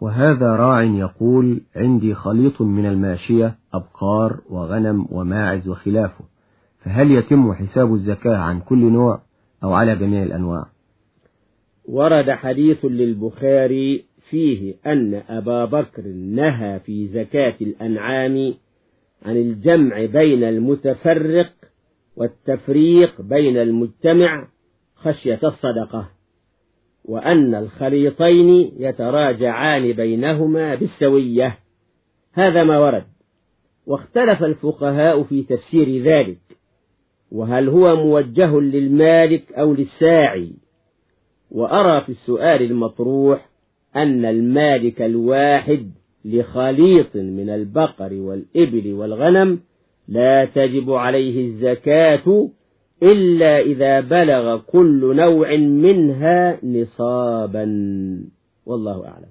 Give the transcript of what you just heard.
وهذا راع يقول عندي خليط من الماشية أبقار وغنم وماعز وخلافه فهل يتم حساب الزكاة عن كل نوع أو على جميع الأنواع؟ ورد حديث للبخاري فيه أن أبا بكر نهى في زكاة الأنعام عن الجمع بين المتفرق والتفريق بين المجتمع خشية الصدقة. وأن الخليطين يتراجعان بينهما بالسوية. هذا ما ورد. واختلف الفقهاء في تفسير ذلك. وهل هو موجه للمالك أو للساعي؟ وأرى في السؤال المطروح أن المالك الواحد لخليط من البقر والإبل والغنم لا تجب عليه الزكاة إلا إذا بلغ كل نوع منها نصابا. والله أعلم.